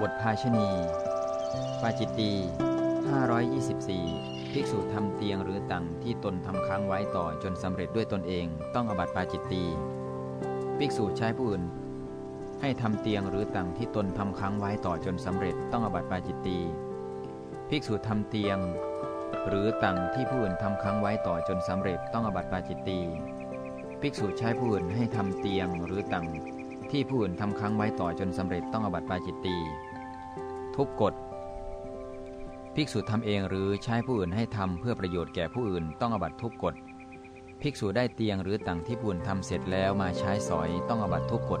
บทภาชณี ปาจิตตี524 ภิกษุทำเตียงหรือตังที่ตนทำค้างไว้ต่อจนสำเร็จด้วยตนเอง ต้องอบัติปาจิตตี ภิกษุใช้ผู้อื่น ให้ทำเตียงหรือตังที่ตนทำค้างไว้ต่อจนสำเร็จต้องอบัติปาจิตตี ภิกษุทำเตียง หรือตังที่ผู้อื่นทำค้างไว้ต่อจนสำเร็จต้องอบัติปาจิตตี ภิกษุใช้ผู้อื่นให้ทำเตียงหรือตัง ที่ผู้อื่นทำค้างไว้ต่อจนสำเร็จต้องอบัติปาจิตตีทุกกฎภิกษุทำเองหรือใช้ผู้อื่นให้ทำเพื่อประโยชน์แก่ผู้อื่นต้องอบัติทุกกฎภิกษุได้เตียงหรือตังที่ผู้อื่นทำเสร็จแล้วมาใช้สอยต้องอบัติทุกกฎ